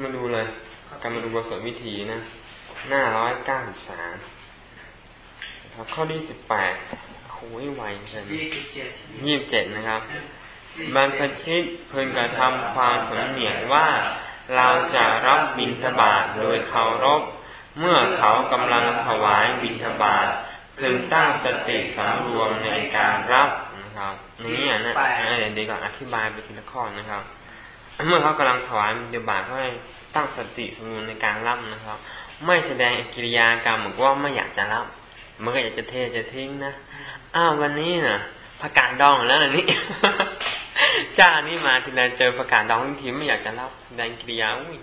มาดูเลยการมาดูบทสวดวิธีนะ หน้าร้อยเก้าสิบสามครับข้อที่สิบแปดโอ้ยไวเลยยี่สิบเจ็ดนะครับบรรพชิตพึงกระทำความสำเนียกว่าเราจะรับบิณฑบาตโดยเคารพ เมื่อเขากำลังถวายบิณฑบาตพึงตั้งสติสำรวมในการรับนะครับนี่นะเดี๋ยวก่อนอธิบายไปทีละข้อนะครับ เมื่อเขากำลังถวายบิณฑบาตก็ให้ตั้งสติสำรวมในการรับนะครับ ไม่แสดงกิริยากรรมเหมือนว่าไม่อยากจะรับมันก็อยากจะเทจะทิ้งนะอ้าววันนี้นะผักกาดดองแล้วนี่จ้านี่มาทีไรเจอผักกาดดองทีไม่อยากจะรับแสดงกิริยาอุ้ย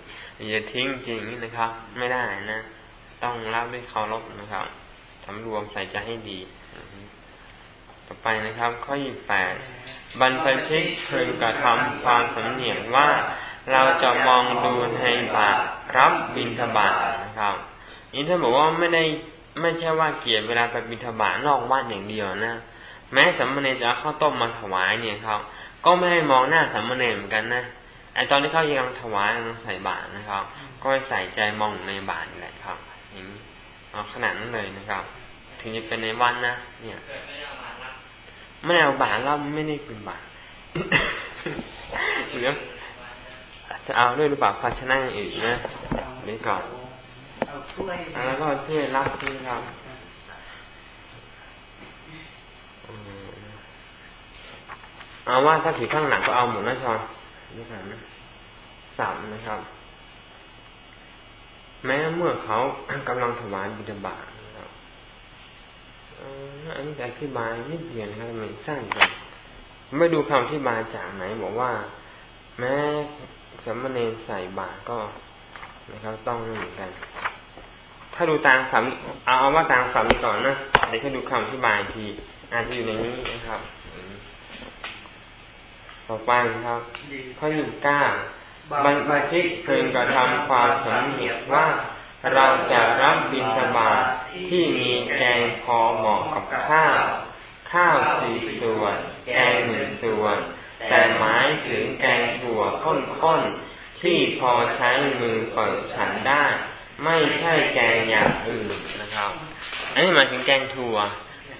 อย่าทิ้งจริงนี่นะครับ ไม่ได้นะ ต้องรับด้วยเคารพนะครับสำรวมใส่ใจให้ดี ต่อไปนะครับ ข้อยี่แปด บรรพชิตพึงกระทำความสำเนียงว่า เราจะมองดูในบาตรับบิณฑบาตนะครับนี่ท่านบอกว่าไม่ได้ไม่ใช่ว่าเกียรเวลาไปบิณฑบาตนอกวัดอย่างเดียวนะ แม้สัมมาเนจะเอาข้าวต้มมาถวายเนี่ยครับ ก็ไม่ให้มองหน้าสัมมาเนเหมือนกันนะไอตอนที่เขายังถวายยังใส่บาตรนะครับ ก็ให้ใส่ใจมองในบาตรนี่แหละครับอย่างนี้เอาขนาดนั้นเลยนะครับ ถึงจะเป็นในวันนะเนี่ย ไม่เอาบาตรแล้วไม่ได้เป็นบาตรหรือจะเอาด้วยหรือเปล่าภาชนะอื่นนะนี่ก่อนแล้วก็ช่วยรับที่ครับเอาว่าถ้าถือข้างหลังก็เอาหมดนนะชอนนี่ครับนะสามนะครับ แม้เมื่อเขากำลังถวายบิดาบาตน อันนี้จะอธิบายนิดเดียวนะครับมันสั้นจังไม่ดูคำอธิบายจากไหนบอกว่า แม้สมณเณรใส่บาตรก็นะครับต้องเหมือนกัน ถ้าดูตามสามเอาเอาว่าตามสามก่อนนะเดี๋ยวให้ดูคำอธิบายทีอาจจะอยู่ในนี้นะครับต่อไปครับข้อยี่สิบเก้าบรรพชิตพึงกระทำความสำเนียกว่า เราจะรับบิณฑบาตที่มีแกงพอเหมาะกับข้าว ข้าวสี่ส่วน แกงหนึ่งส่วน แต่หมายถึงแกงถั่วข้นๆ ที่พอใช้มือเปิดฉันได้ ไม่ใช่แกงอย่างอื่นนะครับ อันนี้หมายถึงแกงถั่ว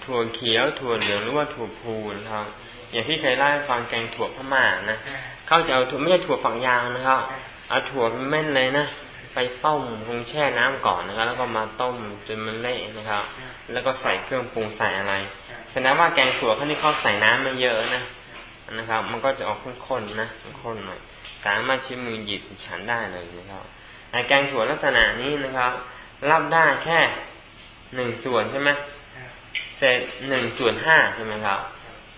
ถั่วเขียว ถั่วเหลืองหรือว่าถั่วพูนะครับ อย่างที่เคยเล่าให้ฟังแกงถั่วพม่านะ เขาจะเอาถั่วไม่ใช่ถั่วฝักยาวนะครับ เอาถั่วเม่นเลยนะ ไปต้มคงแช่น้ำก่อนนะครับ แล้วก็มาต้มจนมันเละนะครับ แล้วก็ใส่เครื่องปรุงใส่อะไรแสดงว่าแกงถั่วเขาที่เขาใส่น้ำไม่เยอะนะนะครับ มันก็จะออกข้นๆนะข้นหน่อยสามารถชิมมือหยิบฉันได้เลยนะครับไอแกงถั่วลักษณะนี้นะครับ รับได้แค่หนึ่งส่วนใช่ไหมเศษหนึ่งส่วนห้าใช่ไหมครับ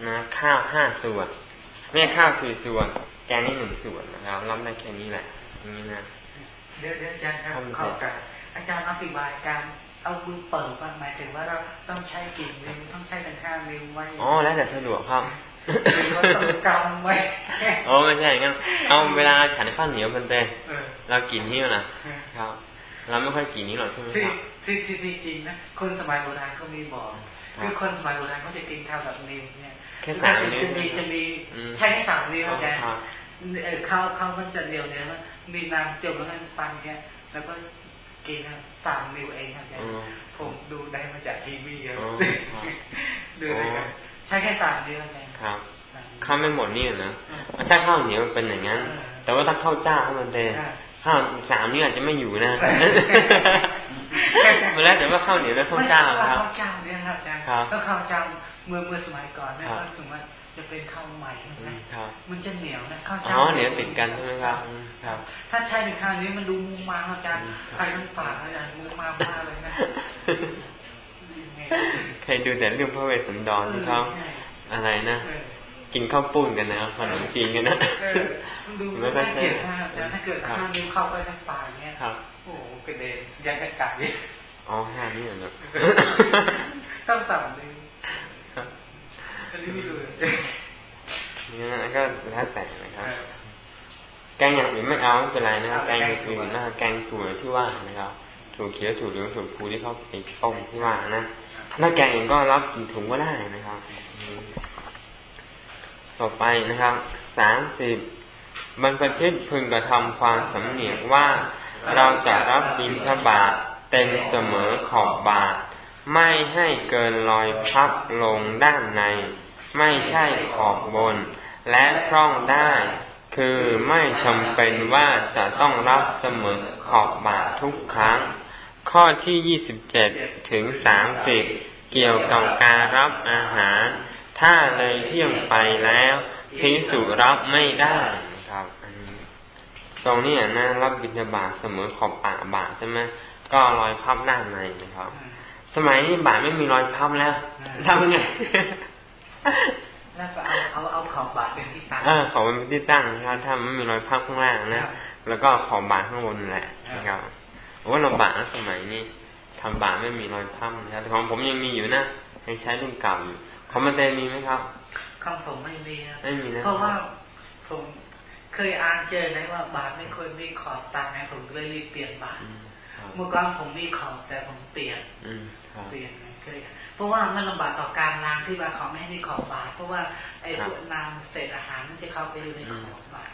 นะข้าวห้าส่วนไม่ข้าวสี่ส่วน แกงนี่หนึ่งส่วนนะครับรับได้แค่นี้แหละนี่นะ เดี๋ยวอาจารย์ครับเข้ากันอาจารย์อธิบายการเอามือเปิดมาหมายถึงว่าเราต้องใช้กี่นิ้วต้องใช้ทั้งห้านิ้วไว้อ๋อแล้วแต่สะดวกครับต้องกำไว้อ๋อไม่ใช่งั้นเอาเวลาฉันข้าวเหนียวมันเต้เรากินนิ้วนะ ครับ เราไม่ค่อยกินนิ้วหรอกใช่ไหมครับที่ที่ที่จริงนะคนสมัยโบราณเขามีบอกคือคนสมัยโบราณเขาจะกินข้าวแบบนิ้วเนี่ยแค่สามนิ้วจะมีจะมีใช่แค่สามนิ้วอาจารย์ข้าวข้าวมันจะเดียวเนี่ย มีน้ำจมแล้วมันปันเนี่ยแล้วก็กินสามนิ้วเองอาจารย์ผมดูได้มาจากทีวีเยอะดูได้ใช่แค่สามนิ้วอาจารย์ครับข้าวไม่หมดนี่นะถ้าข้าวเหนียวเป็นอย่างนั้น แต่ว่าถ้าข้าวเจ้าเขามันเตข้าวสามนี่อาจจะไม่อยู่นะมาแล้วแต่ว่าข้าวเหนียวแล้วข้าวเจ้าครับข้าวเจ้าเนี่ยครับอาจารย์ก็ข้าวเจ้า เมื่อเมื่อสมัยก่อนนะก็สมมติจะเป็นข้าวใหม่นะมันจะเหนียวนะข้าวเจ้าอ๋อเหนียวติดกันใช่ไหมครับครับ ถ้าใช่เป็นข้าวนี้มันดูมุมมาอาจารย์ใครต้องฝากอาจารย์มุมมามากเลยนะใครดูแต่เรื่องพระเวสสันดรที่เขาอะไรนะกินข้าวปุ้นกันนะขนมจีนกันนะไม่ค่อยใช่ถ้าเกิดข้าวนิ้วเข้าไปทางปากเนี่ยโอ้กระเด็นยังกระกายอ๋อห้านี่เหรอต้องสามนิ้วอั นนี้ไม่ดูนี่นะก็แล้วแต่นะครับ แกงอย่างอื่นไม่เอาไม่เป็นไรนะครับแกงอย่างอื่นนะแกงถั่วที่ว่านะครับถั่วเขียวถั่วเหลืองถั่วพูที่เขาไปต้มที่ว่านะถ้าแกงเองก็รับกินถุงก็ได้นะครับ ต่อไปนะครับสามสิบบรรพชิตพึงกระทำความสำเนียกว่าเราจะรับบิณฑบาตเต็มเสมอขอบบาท ไม่ให้เกินรอยพับลงด้านใน ไม่ใช่ขอบบน และคล่องได้ คือไม่จำเป็นว่าจะต้องรับเสมอขอบบาททุกครั้ง ข้อที่ยี่สิบเจ็ดถึงสามสิบเกี่ยวกับการรับอาหาร ถ้าเลยเที่ยงไปแล้วพิสุรับไม่ได้ครับตรงนี้นะรับบิณฑบาตเสมอขอบปากบาทใช่ไหมก็รอยพับด้านในนะครับ สมัยนี้บาทไม่มีรอยพับแล้วทำไง แล้วก็เอาเอาเอาขอบบาทเป็นที่ตั้งเออขอบเป็นที่ตั้งนะครับถ้าไม่มีรอยพับข้างล่างนะแล้วก็ขอบบาทข้างบนแหละนะครับว่าเราบาทสมัยนี้ทำบาทไม่มีรอยพับนะครับของผมยังมีอยู่นะยังใช้รุ่นเก่าอยู่ของมันเตมีไหมครับของผมไม่มีนะไม่มีนะเพราะว่าผมเคยอ่านเจอนะว่าบาทไม่ควรมีขอบตางนะผมเลยรีบเปลี่ยนบาทเมื่อก่อนผมมีขอบแต่ผมเปลี่ยนเปลี่ยนเคยเพ ราะว่ามันลำบากต่อการล้างที่ว่าเขาไม่ให้มีขอบบาทเพราะว่าไอ้พวกน้ำเศษอาหารมันจะเข้าไปอยู่ในขอบบาท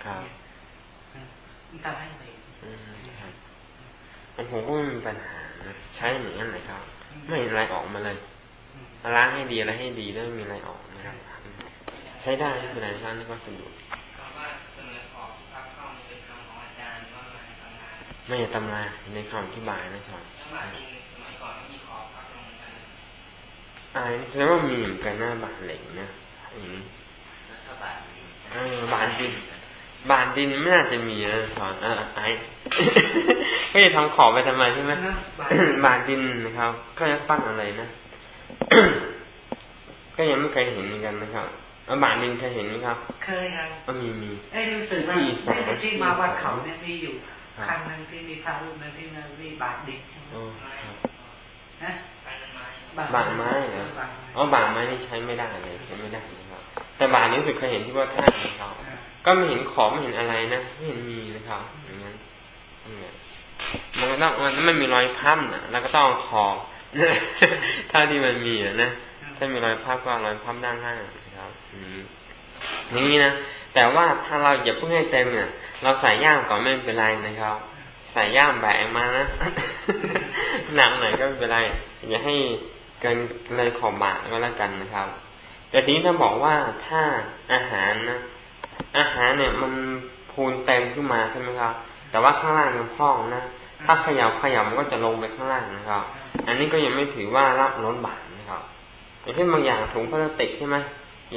มันทำให้เหม็นผมก็ไม่มีปัญหาใช้อย่างนั้นเลยครับ ไม่เห็นอะไรออกมาเลยล้างให้ดีอะไรให้ดีแล้วไม่มีอะไรออกนะครับ ใช้ได้ไม่เป็นไรครับนี่ก็สะดวกไม่ใช่ตำราในคำอธิบายนะชอน อะไรแสดงว่ามีเหมือนกันหน้าบานเหล็กนะอย่างนี้บานดิน บานดินไม่น่าจะมีนะสอนอ่าไอ้ก็จะทำขอบไปทำไมใช่ไหมบานดินนะครับ ก็จะปั้นอะไรนะก็ยังไม่เคยเห็นเหมือนกันนะครับบานดินเคยเห็นไหมครับ เคยครับก็มีมีไอ้รู้สึกว่าที่มาวัดเขาเนี่ยมีอยู่ครั้งหนึ่งที่มีพระรูปนึงที่มีบาทดินนะ บาทไม้เหรออ๋อบาทไม้นี่ใช้ไม่ได้เลยใช้ไม่ได้นะครับ แต่บาทนี้สึกเคยเห็นที่ว่าท่านนะครับก็ไม่เห็นขอไม่เห็นอะไรนะไม่เห็นมีนะครับอย่างนั้นมันก็ต้องมันไม่มีรอยพับนะแล้วก็ต้องขอถ้าที่มันมีนะถ้ามีรอยพับก็รอยพับด้านข้างนะครับอย่างนี้นะแต่ว่าถ้าเราอย่าเพิ่งให้เต็มเนี่ยเราใส่ย่ามก่อนไม่เป็นไรนะครับ ใส่ย่ามแบกมานะหนักหน่อยก็ไม่เป็นไรอย่าให้เกินเลยขอบบาทก็แล้วกันนะครับ แต่ทีนี้ถ้าบอกว่าถ้าอาหารนะอาหารเนี่ยมันพูนเต็มขึ้นมาใช่ไหมครับ แต่ว่าข้างล่างมันพองนะถ้าขยับขยับมันก็จะลงไปข้างล่างนะครับ อันนี้ก็ยังไม่ถือว่ารับล้นบาทนะครับอย่างเช่นบางอย่างถุงพลาสติกใช่ไหม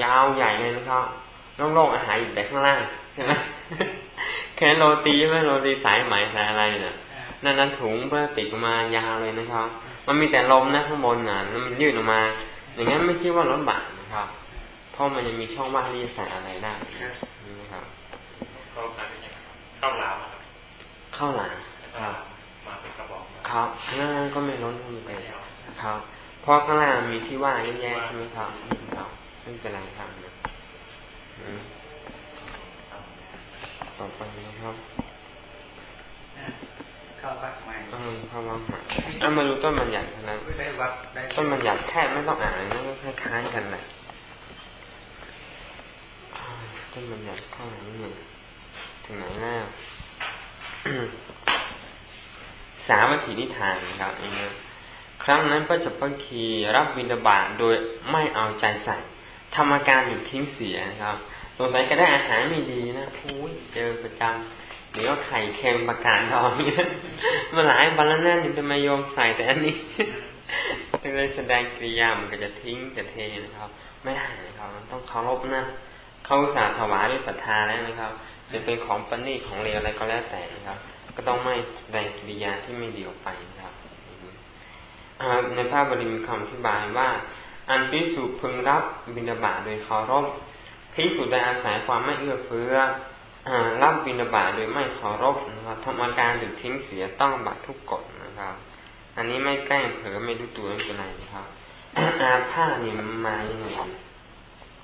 ยาวใหญ่เลยนะครับโล่งๆอาหารอยู่แต่ข้างล่างใช่ไหมแค่โรตีใช่ไหมโรตีสายไหมสายอะไรเนี่ยนั่นนั้นถุงพลาสติกมายาวเลยนะครับ มันมีแต่ลมนะข้างบนน่ะแล้วมันยืดออกมา อย่างนั้นไม่คิดว่าร้อนบาดนะครับ เพราะมันยังมีช่องว่างที่จะใส่อะไรได้นี่นะครับเข้าหลามเข้าหลามครับมาเป็นกระบอกครับข้างล่างก็ไม่ร้อนเมันไปครับเพราะข้างล่างมีที่ว่างแย่ๆใช่ไหมครับไม่เป็นไรครับต่อไปนะครับเข้าวัดให ม่เออเข้าวัดใหม่เอามาดูต้นมันหยัดนะต้นมันหยัดแค่ไม่ต้องอ่านนะก็คล้ายๆกันแหละต้นมันหยัดข้างนี้เนี่ยถึงไหนแล้วสามัคคีนิทานครับอันนี้ครั้งนั้นพระจักรคีรับบิณฑบาตโดยไม่เอาใจใส่ทำอาการหยุดทิ้งเสียนะครับสงสัยก็ได้อาหารไม่ดีนะพู้ยเจอประจำ เดี๋ยวไข่เค็มประกาศทองเนี่ยมาหลายบัลลังก์นั่นจะมาโยมใส่แต่อันนี้จึงเลยแสดงกิริยามันก็จะทิ้งจะเทนะครับ ไม่ได้นะครับมันต้องเคารพนะเขาสาถวายด้วยศรัทธาแล้วนะครับ จะเป็นของปณีของเลวอะไรก็แล้วแต่นะครับ ก็ต้องไม่แสดงกิริยาที่ไม่ดีออกไปนะครับในภาพบริมีคำอธิบายว่า อันพิสูจพึงรับบินาบาโดยเคารพพิสูจได้อาศัยความไม่เอื้อเฟื้อ รับบินาบาโดยไม่เคารพนะครับทำอาการหรือทิ้งเสียต้องบัตรทุกกฎนะครับ อันนี้ไม่แกล้งเผลอไม่รู้ตัวไม่เป็นไรนะครับอาผ้านี่มันมาอย่างไง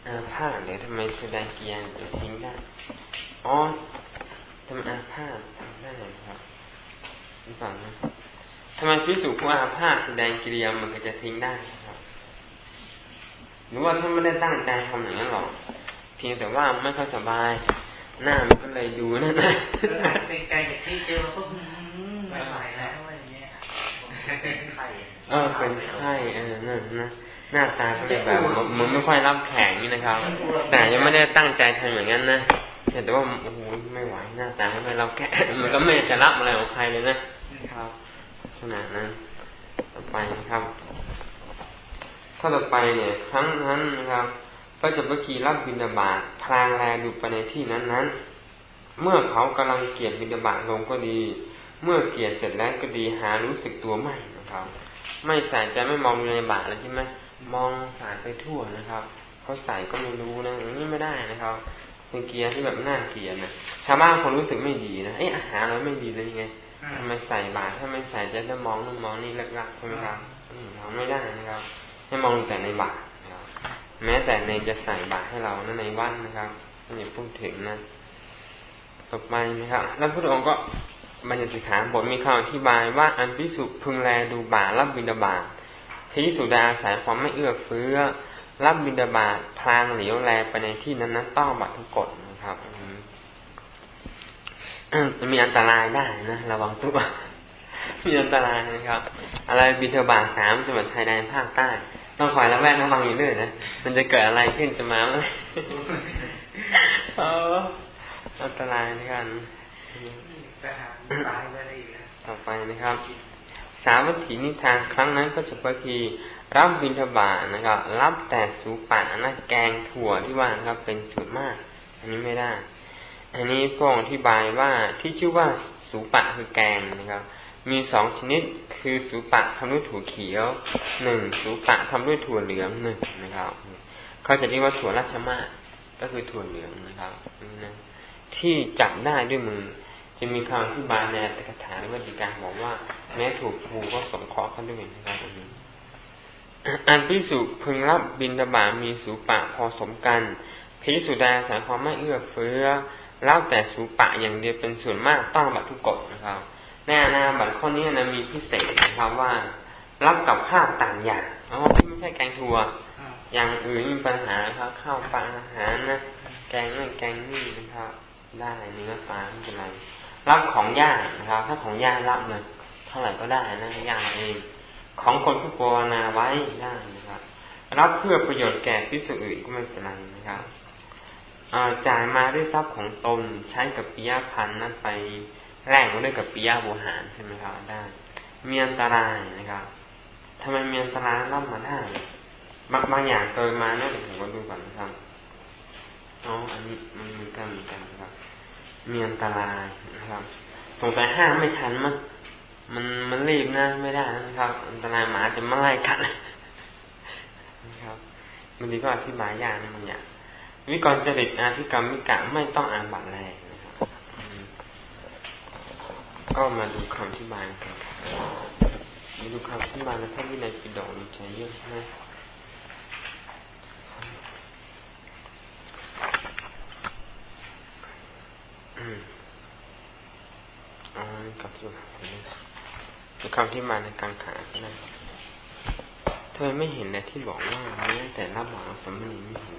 อาผ้าเดี๋ยวทำไมแสดงเกียร์เดี๋ยวทิ้งได้อ๋อทำอาผ้าทำได้ครับฟังนะทำไมพิสูจผู้อาผ้าแสดงกิริยามันก็จะทิ้งได้ครับ หรือว่าท่านไม่ได้ตั้งใจทำอย่างนั้นหรอกเพียงแต่ว่าไม่ค่อยสบาย หน้ามันก็เลยดูนั่นนะเป็นไกลจากที่เจอมาปุ๊บไม่ไหวแล้วอะไรเงี้ยเออเป็นไข้เออนั่นนะหน้าตาก็จะแบบมันไม่ค่อยรับแข็งนี่นะครับ แต่ยังไม่ได้ตั้งใจทำอย่างนั้นนะแต่ว่าโอ้โหไม่ไหวหน้าตาไม่เราแกมันก็ไม่จะรับอะไรของใครเลยนะครับขนาดนั้นต่อไปนะครับข้อต่อไปเนี่ยครั้งนั้นนะครับ พระเจ้าพระกีรับบิณฑบาตพลางแลดูไปในที่นั้นนั้นเมื่อเขากำลังเกียรบิณฑบาตลงก็ดี เมื่อเกียรเสร็จแล้วก็ดีหารู้สึกตัวไม่นะครับ ไม่ใส่ใจไม่มองในบาตเลยใช่ไหมมองสายไปทั่วนะครับเขาใส่ก็ไม่รู้นะอย่างนี้ไม่ได้นะครับเป็นเกียร์ที่แบบน่าเกลียดนะชาวบ้านคนรู้สึกไม่ดีนะเอ๊ะอาหารเราไม่ดีเลยยังไงทำไมใส่บาตรถ้าไม่ใส่จะจะมองนู่นมองนี่เลักๆใช่ไหมครับมองไม่ได้นะครับให้มองแต่ในบาตรนะครับ แม้แต่ในจะใส่บาตรให้เรานะในวัดนะครับอย่าพูดถึงนะต่อไปนะครับแล้วพระองค์ก็บรรยสิขาบทมีคำอธิบายว่าอันพิสุพึงแลดูบารับบิดาบาพิสุดาอาศัยความไม่เอื้อเฟื้อ รับบิดาบาพลางเหลียวแลไปในที่นั้นนั้นต้องบัตรทุกกฎนะครับมีอันตรายได้นะระวังตัวมีอันตรายนะครับ อะไรบิดาบาสามจังหวัดชายแดนภาคใต้ ต้องคอยระแวดระวังอยู่เรื่อยนะ มันจะเกิดอะไรขึ้นจะมาเมื่อไรอันตรายนะครับต่อไปนะครับ สาวัตถีนิทานครั้งนั้นก็จะพอทีรับบิณฑบาตนะครับ รับแต่สูปะนะแกงถั่วที่ว่านะครับ เป็นส่วนมาก อันนี้ไม่ได้ อันนี้พระองค์อธิบายว่าที่ชื่อว่าสูปะคือแกงนะครับ มีสองชนิดคือสูปะทำด้วยถั่วเขียวหนึ่งสูปะทำด้วยถั่วเหลืองหนึ่งนะครับเขาจะเรียกว่าถั่วราชมาก็คือถั่วเหลืองนะครับนะที่จับได้ด้วยมือ จะมีคำอธิบายในคาถาหรือวิธีการบอกว่า แม้ถูกภูก็สงเคราะห์กันด้วยนะครับอันนี้อันพิสุพึงรับบินตบามีสูปะพอสมกันพิสุดาสายความไม่เอื้อเฟื้อเล่าแต่สูปะอย่างเดียวเป็นส่วนมากต้องบัตทุกกฎนะครับ แน่นาบัตรข้อนี้นะมีพิเศษนะครับว่า รับกับข้าวต่างอย่างอ๋อไม่ใช่แกงทัวอย่างอื่นมีปัญหาครับข้าวปลาอาหารนะแกงนั่นแกงนี่นะครับได้เนื้อปลาไม่เป็นไรรับของยากนะครับ ถ้าของยากรับเลยเท่าไหร่ก็ได้นะยากเอง ของคนผู้ภาวนาไว้ได้นะครับ รับเพื่อประโยชน์แก่พิสุอื่นก็ไม่เป็นไรนะครับจ่ายมาด้วยทรัพย์ของตนใช้กับปิยพันธ์นั้นไป แลกมาด้วยกับปิยบุหารใช่ไหมครับได้มีอันตรายนะครับทำไมมีอันตรายรับมาได้บางบางอย่างเกิดมาเนี่ยผมก็ดูก่อนนะครับอ๋ออันนี้มันมีกันมีกันครับ มีอันตรายนะครับสงสัยห้ามไม่ทันมั้งมันมันรีบนะไม่ได้นะครับ อันตรายหมาจะมาไล่กัดนะครับบางทีก็อธิบายยากนะบางอย่างวิกรจริตอาธิกรรมมิกะไม่ต้องอ่านบัตรแรง ก็มาดูคำอธิบายกันมาดูคำอธิบายในพระวินัยปิฎกใช้เยอะนะอืมอ๋อกับสุภหรือคำที่มาในการขาก็ได้ทำไมไม่เห็นนะที่บอกว่าแม้แต่รับหวังสมณีไม่เห็น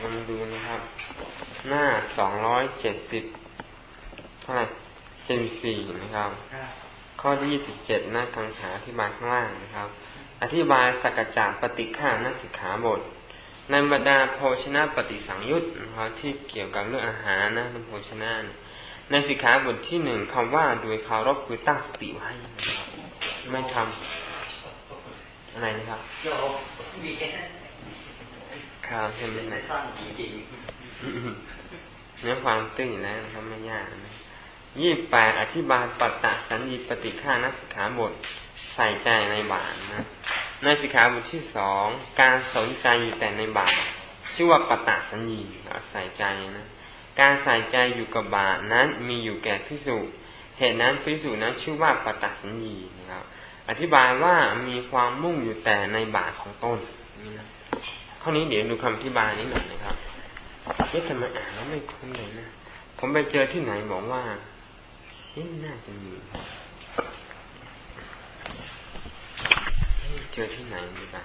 ลองดูนะครับ หน้าสองร้อยเจ็ดสิบเท่าไหร่ เจ็ดสี่นะครับ ข้อที่ยี่สิบเจ็ดหน้ากังขาอธิบายข้างล่างนะครับ อธิบายสักจาปฏิฆานักสิกขาบท ในบรรดาโภชนะปฏิสังยุตนะครับที่เกี่ยวกับเรื่องอาหารนะโภชนะเนี่ยในสิกขาบทที่หนึ่งคำว่าโดยเคารพคือตั้งสติไว้ไม่ทำอะไรนะครับครับเห็นไหมนะเนื้อความตื้นแล้วนะครับไม่ยากนะ ยี่แปดอธิบายปัตตะสัญญีปฏิฆานัสิกขาบทใส่ใจในบาทนะ ในสิกขาบทที่สองการสนใจอยู่แต่ในบาทชื่อว่าปัตตะสัญญีใส่ใจนะ การใส่ใจอยู่กับบาทนั้นมีอยู่แก่พิสูจเหตุนั้นพิสูจนั้นชื่อว่าปตัสัญญีนะครับ อธิบายว่ามีความมุ่งอยู่แต่ในบาทของตนนี่นะข้อนี้เดี๋ยวดูคำอธิบายนี้หน่อยนะครับเอ๊ะทำไมอ่านแล้วไม่คุ้นเลยนะ ผมไปเจอที่ไหนบอกว่า เอ๊ะน่าจะมีเจอที่ไหนดีบ้าง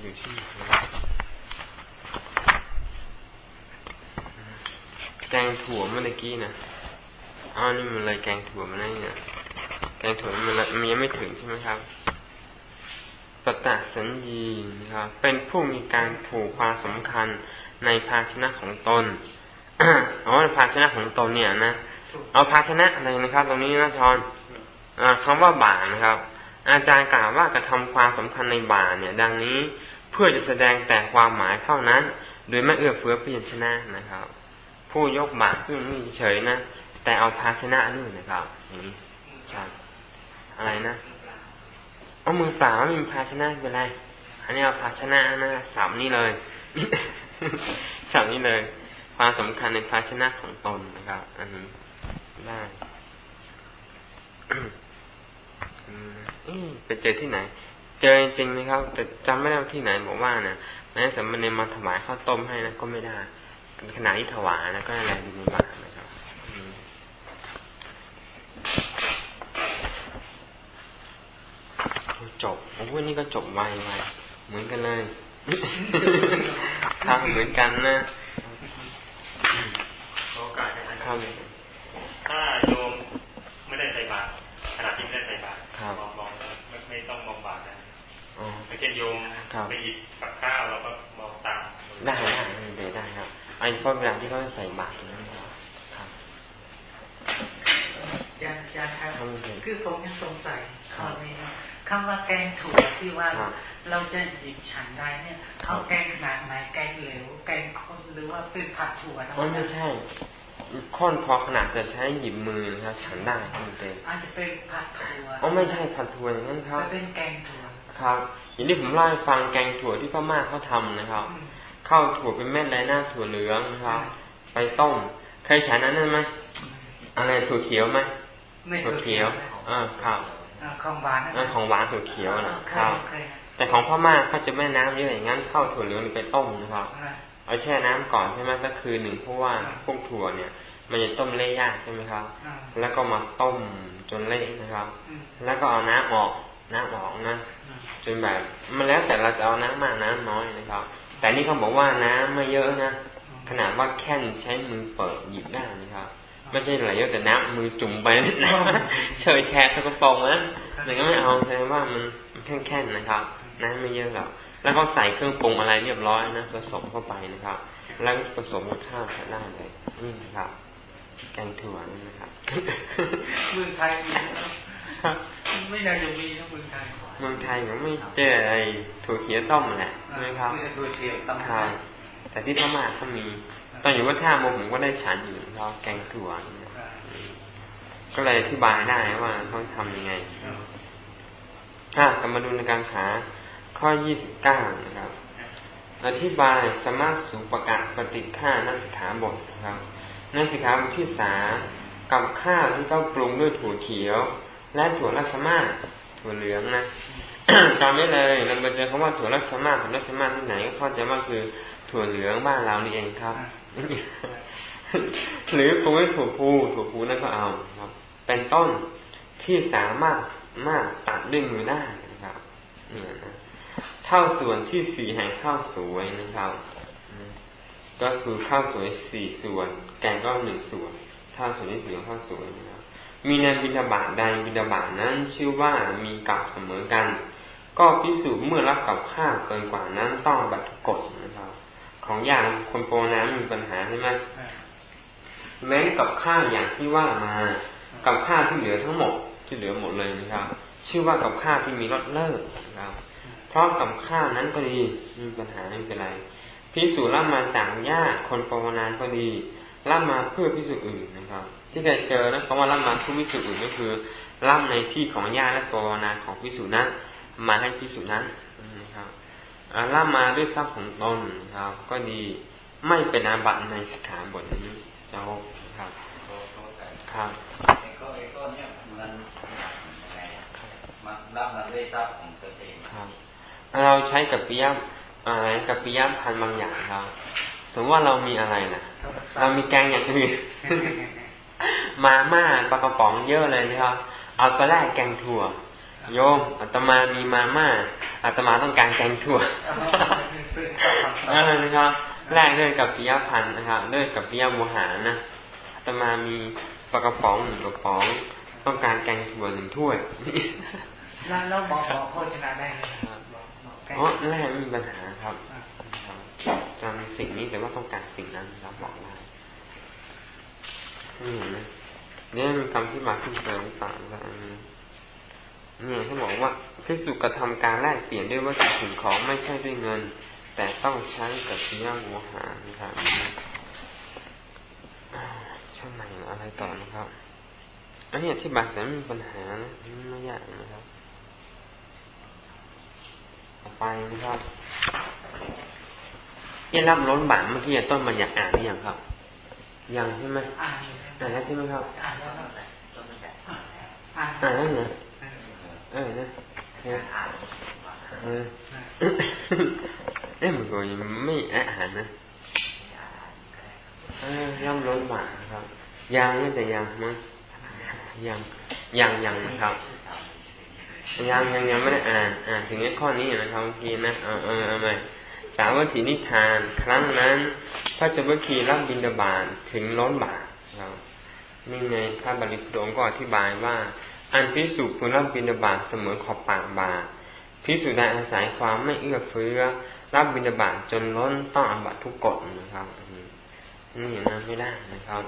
อยู่ที่ไหนแกงถั่วเมื่อกี้นะอ๋อนี่มันเลยแกงถั่วมาได้เนี่ยแกงถั่วมันมันยังไม่ถึงใช่ไหมครับปตะสัญญีนะครับ เป็นผู้มีการผูกความสำคัญในภาชนะของตน อ๋อภาชนะของตนเนี่ยนะ เอาภาชนะอะไรนะครับ ตรงนี้นะชอนอคำว่าบ่านะครับ อาจารย์กล่าวว่ากระทำความสำคัญในบาเนี่ย ดังนี้เพื่อจะแสดงแต่ความหมายเท่านั้น โดยไม่เอื้อเฟื้อพยัญชนะนะครับ ผู้ยกบาขึ้นนี่เฉยนะแต่เอาภาชนะด้วยนะครับอย่างนี้ใช่อะไรนะเอามือเปล่าไม่มีภาชนะเป็นไรอันนี้เอาภาชนะนะสามนี่เลยสามนี่เลย ความสำคัญในภาชนะของตนนะครับ อันนี้ ได้ไปเจอที่ไหน เจอจริงๆนะครับ แต่จำไม่ได้ที่ไหนบอกว่านะแม้สมณเณรมาถวายข้าวต้มให้นะก็ไม่ได้ขณะที่ถวายนะก็อะไรดูในบ้านนะครับจบโอ้โหนี่ก็จบไวไวเหมือนกันเลยทำเหมือนกันนะโอกาสนะครับ ถ้าโยมไม่ได้ใส่บาตรขณะที่ไม่ได้ใส่บาตรมองมองไม่ไม่ต้องมองบาตรนะไม่เช่นโยมไปหยิบกับข้าวแล้วก็มองตามได้ได้ได้ได้ครับไอ้พวกเวลาที่เขาใส่บาตรนะครับอาจารย์ครับคือผมยังสงสัยข้อนี้คำว่าแกงถั่วที่ว่าเราจะหยิบฉันได้เนี่ยเขาแกงขนาดไหนแกงเหลวแกงข้นหรือว่าเป็นผัดถั่วนะไม่ใช่ ข้นพอขนาดจะใช้หยิบมือนะครับฉันได้ครับเต็มอาจจะเป็นผัดถั่วอ๋อไม่ใช่ผัดถั่วอย่างนั้นครับเป็นแกงถั่วครับ อย่างที่ผมเล่าให้ฟังแกงถั่วที่พม่าเขาทำนะครับข้าวถั่วเป็นเม็ดไรหน้าถั่วเหลืองนะครับ ไปต้มเคยฉันนั้นไหมอะไรถั่วเขียวไหมถั่วเขียวอ่าครับของหวานของหวานถั่วเขียวนะครับแต่ของพ่อมาเขาจะแม่น้ำเยอะอย่างนั้นเข้าถั่วเหลืองไปต้มนะครับ เอาแช่น้ำก่อนใช่ไหมก็คือหนึ่งเพราะว่าพวกถั่วเนี่ย มันจะต้มเละยากใช่ไหมครับ แล้วก็มาต้มจนเละนะครับ แล้วก็เอาน้ำออกน้ำออกนะจนแบบมันแล้วแต่เราจะเอาน้ำมากน้ำน้อยนะครับ แต่นี่เขาบอกว่าน้ำไม่เยอะนะขนาดว่าแค่ใช้มือเปิดหยิบได้นะครับไม่ใช่ไหลเยอะแต่น้ำมือจุ่มไปนะเฉยแช่สกปรกนะแต่ก็ไม่เอาแสดงว่ามันแค่ๆนะครับ น้ำไม่เยอะหรอก แล้วก็ใส่เครื่องปรุงอะไรเรียบร้อยนะผสมเข้าไปนะครับ แล้วก็ผสมกับข้าวใส่ได้เลยนี่นะครับแกงถั่วนี่นะครับเมืองไทยมีไม่น่าจะมีนะเมืองไทยเมืองไทยมันไม่เจออะไรถั่วเขียวต้มแหละใช่ไหมครับถั่วเขียวต้มแต่ที่พม่าเขามี ตอนอยู่ว่าท่าโมผมก็ได้ฉันอยู่เราแกงถั่วก็เลยอธิบายได้ว่าเขาทำยังไงถ้ากลับมาดูในการหา ข้อยี่สิบเก้านะครับ อธิบายสมาสุปกะปฏิฆานักสิกขาบทนะครับนักสิกขาบทที่สากับข้าวที่เขาปรุงด้วยถั่วเขียว และถั่วลัสมาถั่วเหลืองนะจำไว้เลยเราไปเจอคำว่าถั่วลัสมาถั่วลัสมาที่ไหนก็เข้าใจว่าคือถั่วเหลืองบ้านเรานี่เองครับ หรือปรุงด้วยถั่วพูถั่วพูนั่นก็เอาครับ เป็นต้นที่สามารถมากตัดด้วยมือได้นะครับเนี่ยนะ เท่าส่วนที่สี่แห่งข้าวสวยนะครับ ก็คือข้าวสวยสี่ส่วน แกงก็หนึ่งส่วนเท่าส่วนที่สี่ของข้าวสวยนะครับ มีในบิดาบาตใดบิดาบาตนั้นชื่อว่ามีกับเสมอกัน ก็พิสูจน์เมื่อรับกับข้าวเกินกว่านั้นต้องบัตรกฎนะครับ ของอย่างคนโปรน้ำมีปัญหาใช่ไหมแม้กับข้าวอย่างที่ว่ามา กับข้าวที่เหลือทั้งหมดที่เหลือหมดเลยนะครับ ชื่อว่ากับข้าวที่มีรสเลิศนะครับ ราะกับข้าวนั้นก็ดีมีปัญหาไม่เป็นไรพิสูจน์รับมาจากญาติคนปรนานก็ดีรับมาเพื่อพิสูจน์อื่นนะครับ ที่เคยเจอนะเพราะว่ารับมาเพื่อพิสูจน์อื่นก็คือรับในที่ของญาติและปรนานของพิสูจน์นั้น มาให้พิสูจน์นั้นนะครับล่ามาด้วยทรัพย์ของตนครับ ก็ดีไม่เป็นอาบัติในสถานบทนี้เจ้าครับครับไอ้ก็ก็เนี่ยมันมันรับมาด้วยทรัพย์ของตน เองครับเราใช้กับปิยะอะไรกับปิยะพันบางอย่างครับสมมติว่าเรามีอะไรนะเรามีแกงอย่างอื่นมาม่าปลากระป๋องเยอะเลยนะครับ เอาไปแรกแกงถั่ว โยมอาตมามีมาม่าอาตมาต้องการแกงถั่วนั่นเลยนะครับแรกเลื่อนกับปิยพันธ์นะครับเลื่อนกับปิยโมหานะอาตมามีปลากระป๋องหนึ่งกระป๋อง ต้องการแกงถั่วหนึ่งถ้วยแล้วเราบอกบอกโภชนะได้ไหม อ๋อแรกไม่มีปัญหาครับจำสิ่งนี้แต่ว่าต้องการสิ่งนั้นเราบอกได้นี่นะเนี่ยมีคำที่มาขึ้นเติมต่างกันนี่เขาบอกว่าพิสุกระทำการแลกเปลี่ยนด้วยวัตถุสิ่งของไม่ใช่ด้วยเงิน แต่ต้องใช้กับเนื้อหัวหานะครับช่างไหนอะไรต่อนะครับ อันนี้ที่บาดแต่ไม่มีปัญหานะไม่ยากนะครับ ไปนะครับยังรับล้นบาทเมื่อกี้ต้นมันอยากอ่านหรือยังครับ ยังใช่ไหมอ่านแล้วใช่ไหมครับ อ่านแล้วอ่านแล้วเหรอเออนะเออเออเอ๊ะมันก็ยังไม่อ่านนะเออย่ำล้นบาทครับ ยังไม่แต่ยังมั้งยังยังยังนะครับ ยังยังยังไม่ได้อ่าน อ่านถึงข้อนี้นะครับเมื่อกี้นะ เออเออเอาไหมสาวัตถีนิทาน ครั้งนั้น พระเจ้าวิคีรับบินดาบานถึงล้นบาทครับนี่ไงพระบาลีพุทธองค์ก็อธิบายว่า อันพิสุพึงรับบินดาบาเสมอขอบปากบาพิสุได้อาศัยความไม่เอื้อเฟื้อ รับบินดาบาจนล้นต้องอบัตทุกกฎนะครับนี่นะไม่ได้นะครับ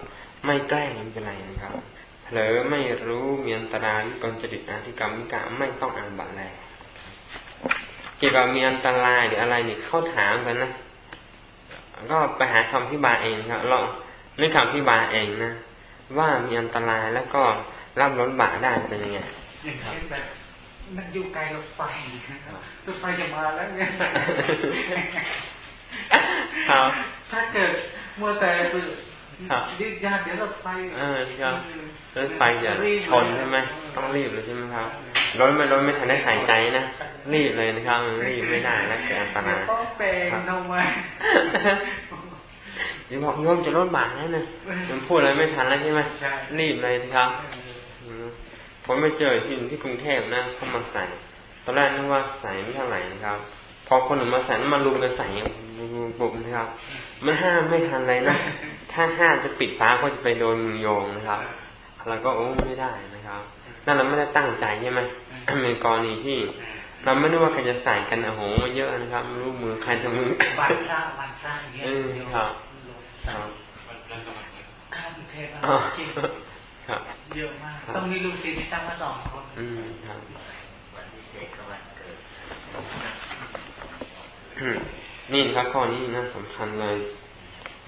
ไม่แกล้งไม่เป็นไรนะครับ ผลอไม่รู้มีอันตรายกลจริตอาธิกรรมวิกาไม่ต้องอาบัตแลเกี่ยวกับมีอันตรายหรืออะไรนี่เข้าถามกันนะก็ไปหาคำที่บาเองครับลองนึกคำที่บาเองนะว่ามีอันตรายแล้วก็รับล้นบาได้เป็นยังไงอย่างเช่นแบบมันอยู่ไกลรถไฟรถไฟจะมาแล้วเนี่ยถ้าเกิดมัวแต่ ยืดยาเดี๋ยวรถไฟเออครับรถไฟจะชนใช่ไหมต้องรีบเลยใช่ไหมครับรถไม่รถไม่ทันได้หายใจนะรีบเลยนะครับรีบไม่ได้แล้วเกิดอันตรายต้องเป็นลงมาอย่าบอกโยมจะรถบาดแล้วนะมันพูดอะไรไม่ทันแล้วใช่ไหมรีบเลยนะครับผมไปเจอที่ที่กรุงเทพนะเขามาใส่ตอนแรกนึกว่าใส่ไม่เท่าไหร่นะครับ พอคนหนึ่งมาใส่มาลุมกันใส่ ปุบนะครับมันห้ามไม่ทันเลยนะ ถ้าห้ามจะปิดฟ้าก็จะไปโดนมือโยงนะครับเราก็โอ้ไม่ได้นะครับนั่นเราไม่ได้ตั้งใจใช่ไหมเป็นกรณีที่ เราไม่รู้ว่าใครจะใส่กันโอ้โหมาเยอะนะครับไม่รู้มือใครจะมือบันซ่าบันซ่าเยอะครับครับครับเยอะมากต้องมีลูกศิษย์ที่ตั้งมาสองคนอืมครับวันที่เจ็ดก็วันเกิด นี่นะครับข้อนี้นะสำคัญเลย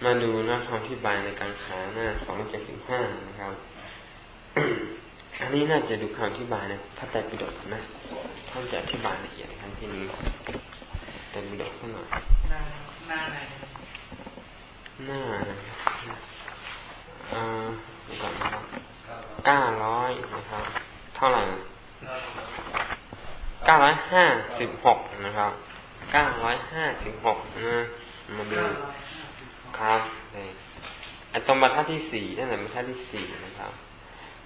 มาดูนะคำอธิบายในการขาหน้าสองเจ็ดสิบห้านะครับ อันนี้น่าจะดูคำอธิบายในพระไตรปิฎกนะท่านจะอธิบายละเอียดครั้งที่นี้ไตรปิฎกข้างหน่อยหน้าหน้าอะไรหน้าอ่าก่อนนะครับเก้าร้อยนะครับ เท่าไหร่เก้าร้อยห้าสิบหกนะครับ เก้าร้อยห้าสิบหกนะมาดูครับเลยไอตรงบรรทัดที่สี่นั่นแหละบรรทัดที่สี่นะครับ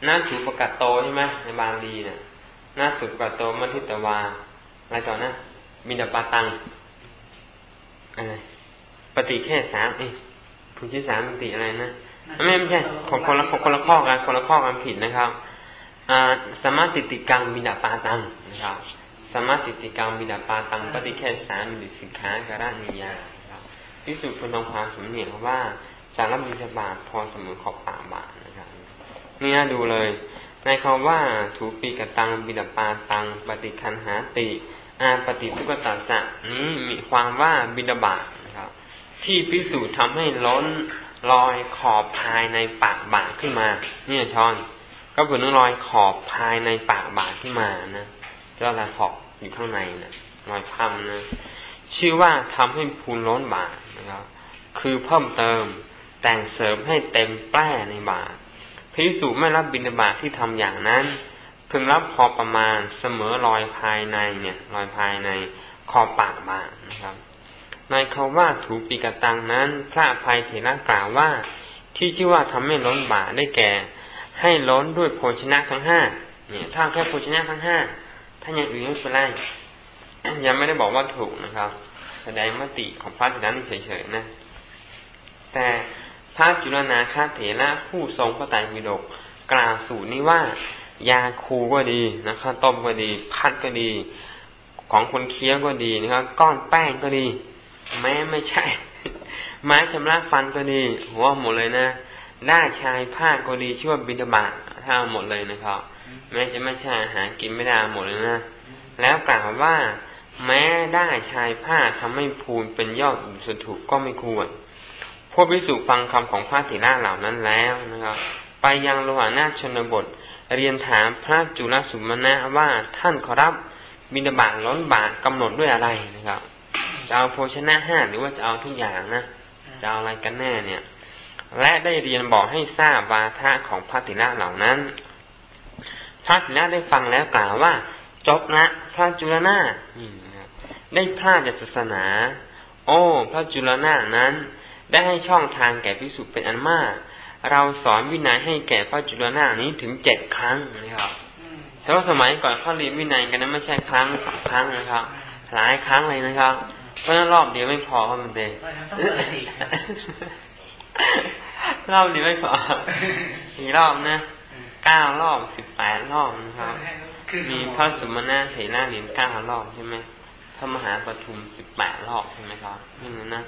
หน้าสูประกาศโตใช่ไหมในบาลีเนี่ยหน้าสูประกาศโตมันทิตวาอะไรต่อนะมินาปาตังอะไรปฏิแค่สามเอ้ผู้ที่สามปฏิอะไรนะไม่ไม่ใช่ของคนละคนละข้อกันคนละข้อกันผิดนะครับอ่าสามารถติดติกังมินาปาตังนะครับ สมาติติกรรมบิดาปาตังปฏิแคสามิสิกขาการานิยาพิสูจน์คนทองความสมเนียงว่าจารบิณฑบาตพอสมอขอบปากบาทนะครับนี่น่าดูเลย ในคำว่าถูปีกตังบิดาปาตัง ปฏิคันหาติอาปฏิทุกตาจะนี้มีความว่าบิดาบาตนะครับ ที่พิสูจน์ทำให้ล้นลอยขอบภายในปากบาทขึ้นมา เนี่ยชอน ก็เป็นรอยขอบภายในปากบาทขึ้นมานะ เจ้าลาขอบอยู่ข้างในนะรอยพัมนะชื่อว่าทำให้พูนล้นบาทนะครับ คือเพิ่มเติมแต่งเสริมให้เต็มแป้ในบาทพิสูจไม่รับบิณฑบาตที่ทำอย่างนั้นพึงรับพอประมาณเสมอรอยภายในเนี่ยรอยภายในคอปากบาทนะครับ ในคาว่าถูปีกตังนั้น พระภัยเถระกล่าวว่า ที่ชื่อว่าทำให้ล้นบาทได้แก่ ให้ล้นด้วยโภชนะทั้งห้าเนี่ยถ้าแค่โภชนะทั้งห้า ถ้าอย่างอื่นไม่เป็นไรยังไม่ได้บอกว่าถูกนะครับ แสดงมติของพระเถระนี่เฉยๆนะ แต่พระจุลนาคาเถระผู้ทรงพระไตรปิฎกกล่าวสูตรนี้ว่ายาคูก็ดีนะครับต้มก็ดี พัดก็ดี ของคนเคี้ยวก็ดีนะครับ ก้อนแป้งก็ดี แม้ไม่ใช่ ไม้ชำระฟันก็ดีหัวหมดเลยนะได้าชายผ้าก็ดีชื่อว่าบิดาบาถ้าหมดเลยนะครับ แม้จะไม่ใช่อาหารกินไม่ได้หมดเลยนะ แล้วกล่าวว่า แม้ได้ชายผ้าทำให้ภูนเป็นยอดสุถูกก็ไม่ควร พวกพิสุฟังคำของพระถิราเหล่านั้นแล้วนะครับ ไปยังโลหะนาชนบท เรียนถามพระจุลสุมาณะว่าท่านขอรับบิดาบาล้นบาทกำหนดด้วยอะไรนะครับ จะเอาโภชนะห้าหรือว่าจะเอาทุกอย่างนะ จะเอาอะไรกันแน่เนี่ย และได้เรียนบอกให้ทราบวาทะของพระติระเหล่านั้น พระติระได้ฟังแล้วกล่าวว่า จบนะพระจุลนาได้พลาดจากศาสนา โอ้ พระจุลนานั้น ได้ให้ช่องทางแก่พิสุเป็นอันมาก เราสอนวินัยให้แก่พระจุลนานี้ถึงเจ็ดครั้งนะครับแต่ว่าสมัยก่อนเขาเรียนวินัยกันนั้นไม่ใช่ครั้งสองครั้งนะครับ หลายครั้งเลยนะครับ เพราะนั้นรอบเดียวไม่พอครับมันเดรอบเดียวไม่พออีกรอบนะ เก้ารอบสิบแปดรอบนะครับ มีพระสุมาณะเถระเหรียญเก้ารอบใช่ไหมพระมหาปทุมสิบแปดรอบใช่ไหมครับนี่นะ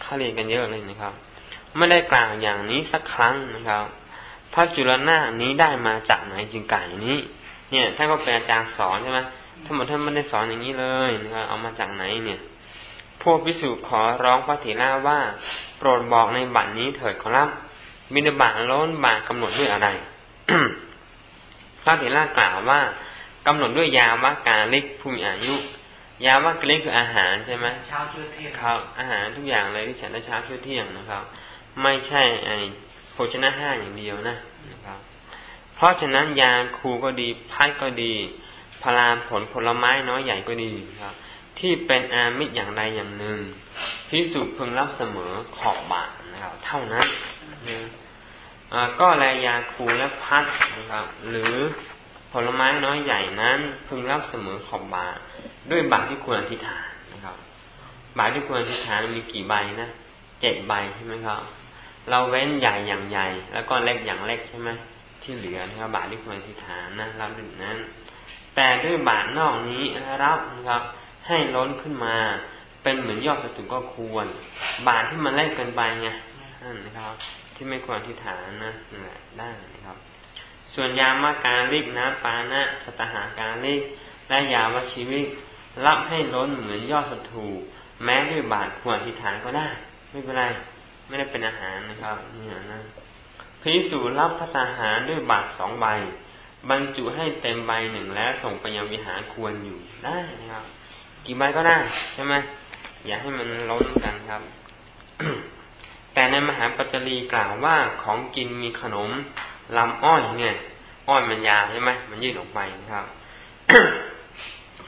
เขาเรียนกันเยอะเลยนะครับ ไม่ได้กล่าวอย่างนี้สักครั้งนะครับ พระจุลนานี้ได้มาจากไหนจึงกล่าวอย่างนี้ เนี่ยท่านก็เป็นอาจารย์สอนใช่ไหมท่านบอกท่านไม่ได้สอนอย่างนี้เลยนะครับเอามาจากไหนเนี่ย พวกพิสุขอร้องพระเถระว่า โปรดบอกในบัตรนี้เถิดขอรับมินบาล้นบากำหนดด้วยอะไร พระเถระกล่าวว่ากำหนดด้วยยาวะกาลิกผู้มีอายุ ยาวะกาลิกคืออาหารใช่ไหมเช้าช่วเที่ยงครับ อาหารทุกอย่างเลยที่ฉันได้เช้าช่วเที่ยงนะครับ ไม่ใช่ไอโภชนะห้าอย่างเดียวนะนะครับ เพราะฉะนั้นยาคูก็ดีพัดก็ดีพลาผลผลไม้น้อยใหญ่ก็ดีครับ ที่เป็นอามิตรอย่างใดอย่างหนึ่งพิสุพึงรับเสมอขอบบาทนะครับ เท่านั้น ก็แลยาคูและพัดนะครับ หรือผลไม้น้อยใหญ่นั้นพึงรับเสมอขอบบาทด้วยบาทที่ควรอธิษฐานนะครับ บาทที่ควรอธิษฐานมีกี่ใบนะเจ็ดใบใช่ไหมครับ เราเว้นใหญ่อย่างใหญ่ แล้วก็เล็กอย่างเล็กใช่ไหมที่เหลือนะครับบาทที่ควรอธิษฐานนะรับดึงนั้น แต่ด้วยบาทนอกนี้รับนะครับ ให้ล้นขึ้นมาเป็นเหมือนยอดสตุก็ควร บาทที่มันแรกเกินไปไงนั่นนะครับ ที่ไม่ควรที่ฐานนะนั่นแหละได้นะครับ ส่วนยามาการลิกนะปานะสตหาการลิกและยาวชีวิตรับให้ล้นเหมือนยอดสถูแม้ด้วยบาทควรที่ฐานก็ได้ ไม่เป็นไร ไม่ได้เป็นอาหารนะครับนี่นะพิสูรับพัตาหารด้วยบาทสองใบบรรจุให้เต็มใบหนึ่งแล้วส่งไปยังวิหารควรอยู่ได้นะครับ กี่ใบก็ได้ใช่ไหมอย่าให้มันล้นกันครับ แต่ในมหาปัจจรีกล่าวว่าของกินมีขนมลำอ้อยเนี่ยอ้อยมันยาวใช่ไหมมันยืดออกไปนะครับ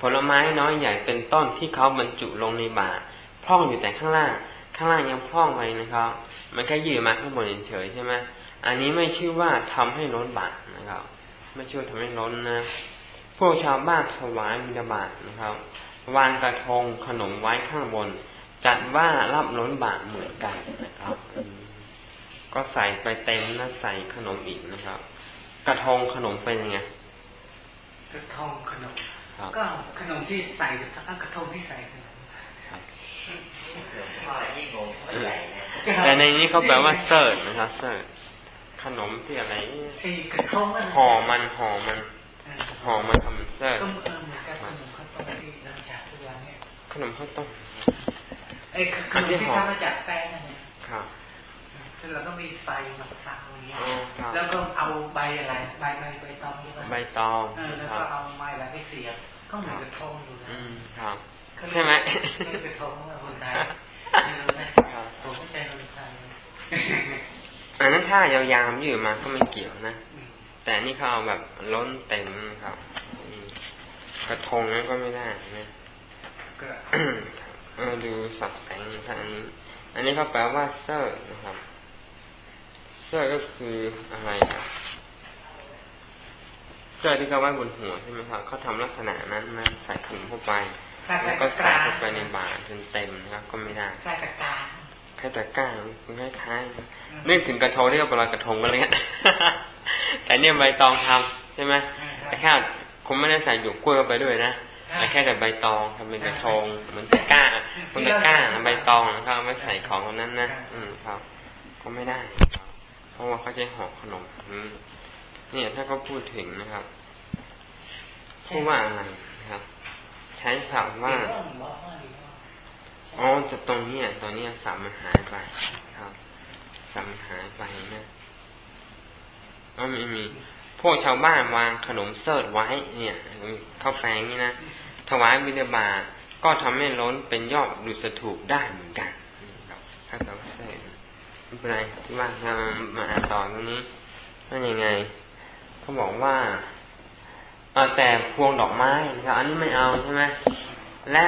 ผลไม้น้อยใหญ่เป็นต้นที่เขาบรรจุลงในบาตรพร่องอยู่แต่ข้างล่าง ข้างล่างยังพร่องไปนะครับ มันแค่ยืดมาข้างบนเฉยใช่ไหมอันนี้ไม่ชื่อว่าทำให้ล้นบาตรนะครับ ไม่ชื่อทำให้ล้นนะ พวกชาวบ้านถวายมิาบาตนะครับ วางกระทงขนมไว้ข้างบน จัดว่ารับล้นบาทเหมือนกันนะครับ ก็ใส่ไปเต็มนะใส่ขนมอีกนะครับ กระทงขนมเป็นยังไงกระทงขนมก็ขนมที่ใส่กระทงที่ใส่ขนมแต่ในนี้เขาแปลว่าเสิร์ฟนะครับเสิร์ฟขนมที่อะไรห่อมันห่อมันห่อมันทำเสิร์ฟขนมข้าวต้มไอ้ขนม ที่ทำมาจากแป้งเนี่ยครับคือเราก็มีไฟมาตักอย่างเงี้ยแล้วก็เอาใบอะไรใบใบใบตองใช่ไหมใบตองเออแล้วก็เอาไม้อะไรไปเสียบก็เหมือนกระทงอยู่นะครับใช่ไหมกระทงคนไทยผมไม่ใช่คนไทยอันนั้นถ้ายาวๆยืดมาก็ไม่เกี่ยวนะ แต่นี่เขาเอาแบบล้นเต็มครับกระทงนั้นก็ไม่ได้นะ ดูสับแสงท่านนี้ อันนี้เขาแปลว่าเซอร์นะครับเซอร์ก็คืออะไรครับเสื้อที่เขาไว้บนหัวใช่ไหมครับเขาทำลักษณะนั้นนะใส่ถุงเข้าไป แล้วก็ใส่เข้าไปในบาตรจนเต็มนะครับ ก็ไม่ได้ใส่กระตาแค่แต่ก้ามันคล้ายๆนึกถึงกระทงที่เราปลากระทงกันเลยแต่เนี่ยใบตองทำใช่ไหมแต่แค่คงไม่ได้ใส่หยวกกล้วยเข้าไปด้วยนะ แต่แค่แต่ใบตองทำเป็นกระทงเหมือนตะก้าคนตะก้าใบตองเขาไม่ใส่ของนั้นนะอืมครับ ก็ไม่ได้เพราะว่าเขาใช้ห่อขนมเนี่ยถ้าเขาพูดถึงนะครับพูดว่าอะไรนะครับ ใช้คำว่าอ๋อจะตรงนี้ตรงนี้สับมันหายไปครับสับมันหายไปนะอ๋อไม่มีพ วกชาวบ้านวางขนมเสิร์ฟไว้เนี่ยข้าวแปงนี่นะถวายบิณฑบาตก็ทำให้ล้นเป็นยอดดุสถูกได้เหมือนกันถ้าเราเสิร์ฟไม่เป็นไรที่ว่ามามาอ่านต่อตรงนี้ว่ายังไงเขาบอกว่าเอแต่พวงดอกไม้นะครับอันนี้ไม่เอาใช่ไหมและ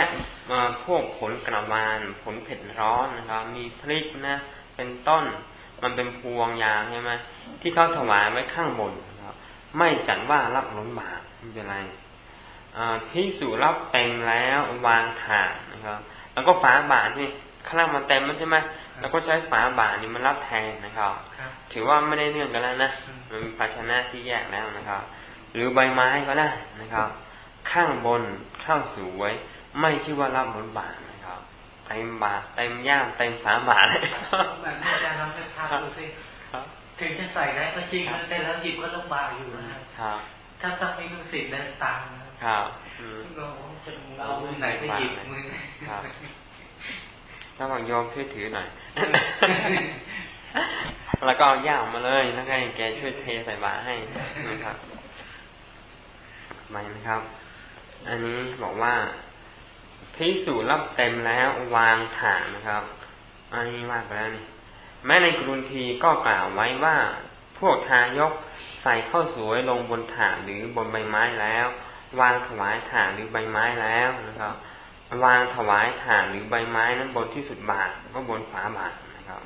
พวกผลกระวานผลเผ็ดร้อนนะครับ มีพริกนะ เป็นต้น มันเป็นพวงยางใช่ไหมที่เขาถวายไว้ข้างบน ไม่จัดว่ารับล้นบาปไม่เป็นไรพิสูรับเต็มแล้ววางถาดนะครับ แล้วก็ฝาบาทนี่ข้างล่างมันเต็มมันใช่ไหมแล้วก็ใช้ฝาบาทนี่มันรับแทนนะครับ ถือว่าไม่ได้เนื่องกันแล้วนะมันมีภาชนะที่แยกแล้วนะครับ หรือใบไม้ก็ได้นะครับ ข้างบนข้าวสวย ไม่ชื่อว่ารับบนบาทนะครับเต็มบาทเต็มย่ามเต็มฝาบาทเลยแบบนี้อาจารย์ลองภาพดูสิ ถึงจะใส่ได้ก็จริงแต่แล้วหยิบก็ลำบากอยู่นะครับถ้าต้องมีลูกศิษย์ได้ตังค์ครับเราจะเอามือไหนไปหยิบมือครับถ้าบอกโยมช่วยถือหน่อย แล้วก็เอาย่างมาเลย แล้วให้แกช่วยเทใส่บาให้นะครับไม่นะครับ อันนี้บอกว่าพิสูจรับเต็มแล้ววางฐานนะครับ อันนี้ว่าไปแล้วนี่ แม้ในกรุนทีก็กล่าวไว้ว่า พวกทายกใส่ข้าวสวยลงบนฐาหรือบนใบไม้แล้ว วางถวายฐาหรือใบไม้แล้วนะครับ วางถวายฐาหรือใบไม้นั้นบนที่สุดบาทก็บนฝาบาทนะครับ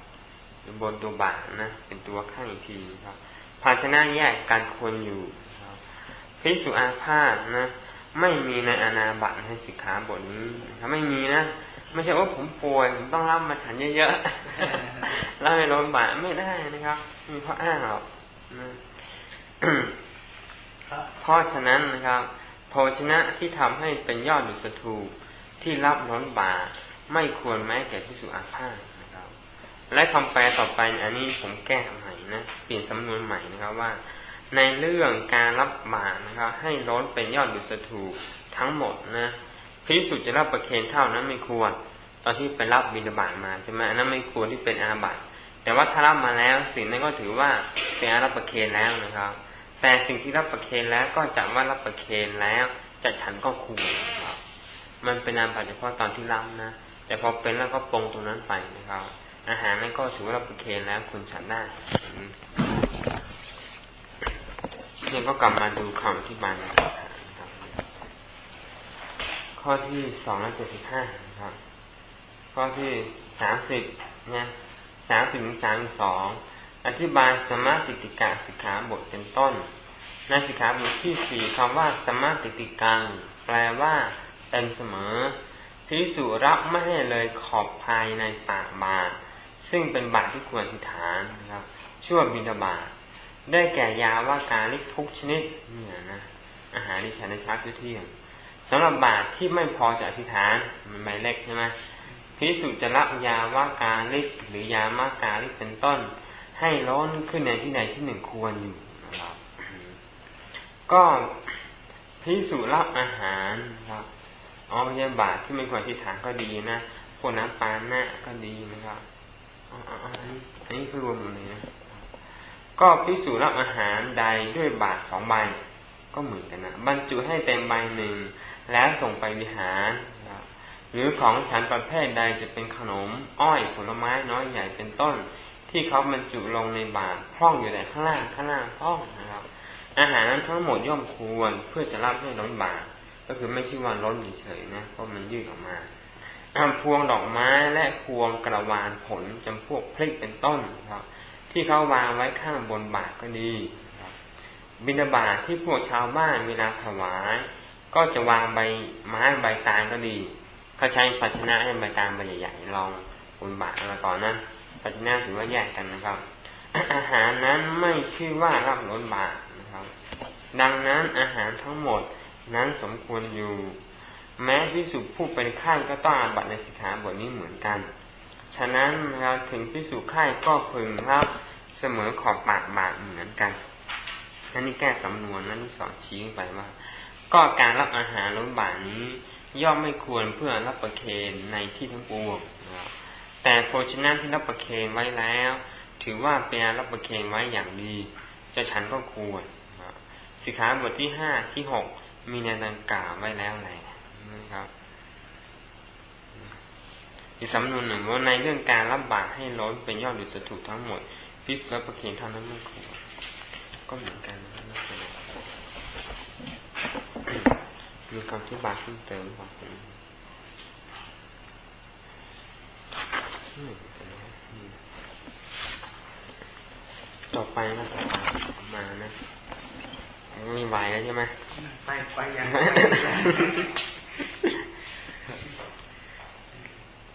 หรือบนตัวบาทนะเป็นตัวข้างอีกทีครับภาชนะแยกกันควรอยู่พิสุอาพาธนะ ไม่มีในอนาบัตในสิกขาบทนี้ถ้าไม่มีนะ ไม่ใช่ว่าผมป่วยผมต้องรับมาฉันเยอะๆรับให้ล้นบาทไม่ได้นะครับมีเพราะอ้างหรอกเพราะฉะนั้นนะครับโภชนะที่ทำให้เป็นยอดดุสถูที่รับล้นบาทไม่ควรแม้แก่พิสุอาภาสนะครับ และคำแปลต่อไปอันนี้ผมแก้ใหม่นะเปลี่ยนสำนวนใหม่นะครับว่า ในเรื่องการรับบาตรนะครับ ให้ล้นเป็นยอดดุสถูทั้งหมดนะ พิสุจะรับประเคนเท่านั้นไม่ควร ตอนที่ไปรับบิณฑบาตมาใช่ไหมนั้นไม่ควรที่เป็นอาบัติแต่ว่าถ้ารับมาแล้วสิ่งนั้นก็ถือว่าเป็นอารับประเคนแล้วนะครับ แต่สิ่งที่รับประเคนแล้วก็จัว่ารับประเคนแล้วจะฉันก็ควรนะครับ มันเป็นอาบัติเฉพาะตอนที่รับนะแต่พอเป็นแล้วก็ปรงตรงนั้นไปนะครับ อาหารนั้นก็ถือว่ารับประเคนแล้วคุณฉันได้เนี่ยก็กลับมาดูคำที่บายนะครับ ข้อที่สองร้อยเจ็ดสิบห้าครับ ข้อที่สามสิบเนี่ยสามสิบถึงสามสองอธิบายสมาติติกาสิกขาบทเป็นต้น ในสิกขาบทที่สี่คำว่าสมาติติกัง แปลว่าเต็มเสมอพิสุรับไม่ให้เลยขอบภายในปากบาทซึ่งเป็นบาทที่ควรทิฐานนะครับ ชั่วบินบาทได้แก่ยาว่าการลิกทุกชนิดเนี่ยนะอาหารที่ใช้ในชักเที่ยง สำหรับบาตรที่ไม่พอจะอธิษฐานมันใบเล็กใช่ไหมพิสุจะรับยาว่ากาลิกหรือยามากาลิกเป็นต้น ให้ล้นขึ้นในที่ใดที่หนึ่งควรอยู่นะครับก็พิสุรับอาหารครับอ๋อยาบาตรที่ไม่ควรอธิษฐานก็ดีนะพวกน้ำปานหน้าก็ดีนะครับอ๋ออันนี้อันนี้คือรวมหมดเลยนะก็พิสูจน์รับอาหารใดด้วยบาทสองใบก็เหมือนกันนะบรรจุให้เต็มใบหนึ่ง แล้วส่งไปวิหาร หรือของฉันประเภทใดจะเป็นขนม อ้อยผลไม้น้อยใหญ่เป็นต้น ที่เขาบรรจุลงในบาตรพร่องอยู่แต่ข้างล่างข้างล่างพร่องนะครับ อาหารนั้นทั้งหมดย่อมควรเพื่อจะรับให้ล้นบาตรก็คือไม่ใช่ว่าล้นเฉยๆนะเพราะมันยืดออกมาพวงดอกไม้และพวงกระวานผลจำพวกพริกเป็นต้นครับ ที่เขาวางไว้ข้างบนบาทก็ดีบินาบาตทที่พวกชาวบ้านเวลาถวาย ก็จะวางใบไม้ใบตาลก็ดีเขาใช้ภาชนะให้ใบตาลใบใหญ่ๆรองอุนบาตอะไรก่อนนั้นปัจจุบันถือว่าแยกกันนะครับ อาหารนั้นไม่ชื่อว่ารับล้นบาตนะครับ ดังนั้นอาหารทั้งหมดนั้นสมควรอยู่ แม้พิสุผู้เป็นไข้ก็ต้องอาบัตในสิกขาบทนี้เหมือนกัน ฉะนั้นเราถึงพิสุไข้ก็พึงรับเสมอขอบปากบาทเหมือนกันอันนี้แก้สำนวนนั้นที่สอนชี้ไปว่า ก็การรับอาหารล้นบาทนี้ ย่อมไม่ควรเพื่อรับประเคนในที่ทั้งปวงแต่โภชนะที่รับประเคนไว้แล้ว ถือว่าเป็นรับประเคนไว้อย่างดี จะฉันก็ควรสิกขาบทที่ห้าที่หกมีในดังกล่าวไว้แล้วแหละนะครับอีกสำนวนหนึ่งว่าในเรื่องการรับบาตรให้ล้นเป็นยอดดุสถูกทั้งหมดพิสรับประเคนเท่านั้นไม่ควรก็เหมือนกันไม่เป็นไร มีคำที่บาตเพิ่มเติมบอกต่อไปนะต่อไปมานะ มีไหวแล้วใช่ไหมไปไปยัง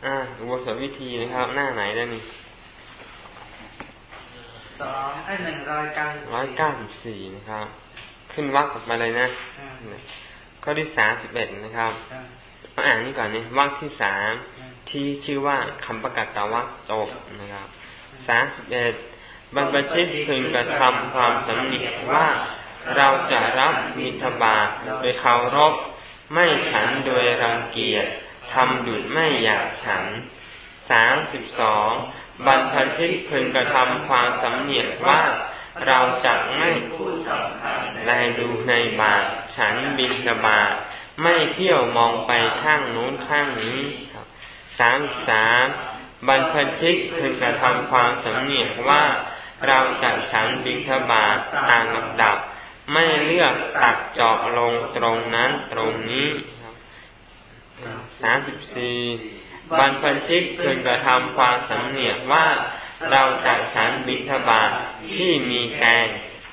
อ่าอุบสถวิธีนะครับ หน้าไหนได้นี่สองไอ้หนึ่งร้อยเก้าร้อยเก้าสิบสี่นะครับ ขึ้นวักออกมาเลยนะ ข้อที่สามสิบเอ็ดนะครับมาอ่านนี่ก่อนนี่วักที่สามที่ชื่อว่าคำประกาศตาวักจบนะครับสามสิบเอ็ดบรรพชิตพึงกระทำความสำเนียกว่าเราจะรับมิถบาโดยเคารพไม่ฉันโดยรังเกียจทำดุจไม่อยากฉันสามสิบสองบรรพชิตพึงกระทำความสำเนียกว่า เราจะไม่ลดูในบาทฉันบินกบาทไม่เที่ยวมองไปข้างนู้นข้างนี้สามสามบรรพชิตพึงกระทำความสำเนียกว่าเราจะฉันบินทบาทตามลำดับ ไม่เลือกตัดเจาะลงตรงนั้นตรงนี้สามสิบสี่บรรพชิตพึงกระทำความสำเนียกว่า เราจะฉันบิณฑบาตที่มีแกง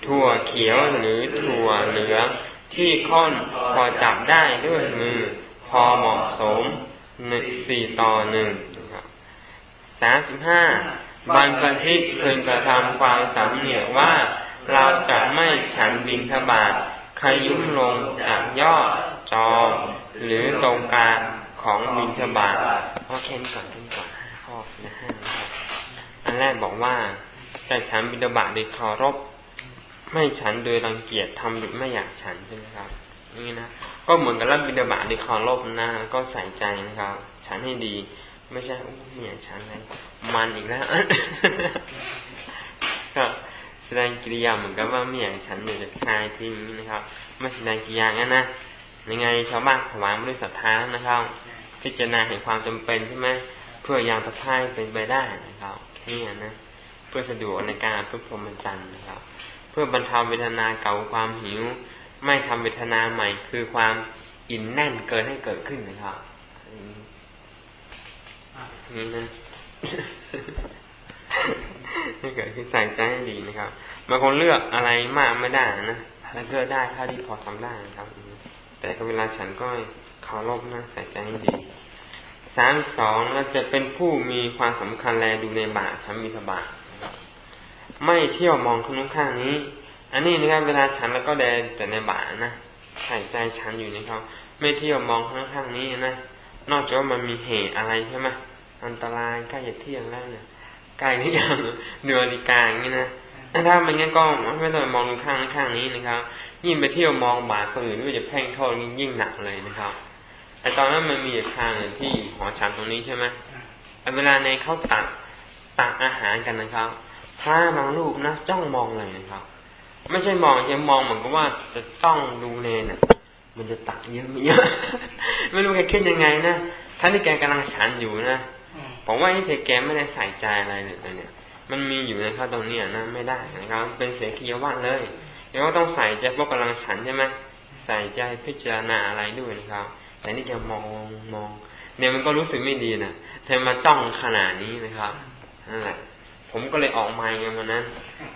ถั่วเขียวหรือถั่วเหลืองที่ค้นพอจับได้ด้วยมือ พอเหมาะสมหนึ่งสี่ต่อหนึ่งสามสิบห้าบรรพชิตพึงกระทำความสำเนียกว่า เราจะไม่ฉันบินทบาทขยุ้มลงจากยอดจอหรือตรงกลางของบินทบาทเพราะเค้นก่อนเค้นก่อนห้าข้อนะห้าอัน แรกบอกว่าแต่ฉันบินทบาโดยเคารพ ไม่ฉันโดยรังเกียจทำหรือไม่อยากฉันใช่ไหมครับนี่นะก็เหมือนกับรับบินทบาโดยเคารพนะก็ใส่ใจนะครับ ฉันให้ดี ไม่ใช่ไม่อยากฉันเลยมันอีกแล้วครับแสดงกิริยาเหมือนกับว่าไม่อยากฉันอยากจะคลายทิ้งนะครับ ไม่แสดงกิริยางั้นนะยังไงชาวบ้านถวายบริสัทธานะครับ พิจารณาเห็นความจำเป็นใช่ไหมเพื่อยังตะไคร่เป็นไปได้นะครับ แค่นี้นะเพื่อสะดวกในการเพื่อพรหมจรรย์นะครับ เพื่อบรรเทาเวทนาเก่าความหิว ไม่ทำเวทนาใหม่ คือความอิ่นแน่นเกินให้เกิดขึ้นนะครับนี่นะให้เกิดขึ้นใส่ใจให้ดีนะครับบางคนเลือกอะไรมากไม่ได้นะถ้าเลือกได้เท่าที่พอทำได้นะครับ แต่ก็เวลาฉันก็เคารพนะใส่ใจให้ดี สามสองเราจะเป็นผู้มีความสำคัญแลดูในบาตฉันมีสบาทไม่เที่ยวมองข้างข้างนี้ อันนี้นะครับเวลาฉันแล้วก็แดนแต่ในบาตนะใส่ใจฉันอยู่นะครับไม่เที่ยวมองข้างข้างนี้นะนอกจากว่ามันมีเหตุอะไรใช่ไหมอันตรายใกล้จะเที่ยงแล้วเนี่ยใกล้หรือยังเดือนาฬิกาอย่างนี้นะถ้ามันงั้นก็ไม่ต้องมองข้างข้างนี้นะครับ ยิ่งไปเที่ยวมองบาดคนอื่นด้วยจะแพ่งโทษยิ่งหนักเลยนะครับ ไอตอนนั้นมันมีทางที่หอฉันตรงนี้ใช่ไหมเวลาในเขาตัดตักอาหารกันนะครับ พระบางรูปนะจ้องมองเลยนะครับ ไม่ใช่มองจะมองเหมือนกับว่าจะต้องดูเนเนี่ยมันจะตักเยอะไม่เยอะ ไม่รู้แกคิดยังไงนะท่านที่แกกำลังฉันอยู่นะผมว่าที่แกไม่ได้ใส่ใจอะไรเลยเนี่ย มันมีอยู่ในข้าตรงนี้นะไม่ได้นะครับ เป็นเสียขียวาเลยเดี๋ยวก็ต้องใส่ใจพวกกำลังฉันใช่ไหมใส่ใจพิจารณาอะไรด้วยนะครับ แต่นี่แกมองมอง เนี่ยมันก็รู้สึกไม่ดีนะเธอมาจ้องขนาดนี้นะครับนั่นแหละผมก็เลยออกมาอย่างวันนั้น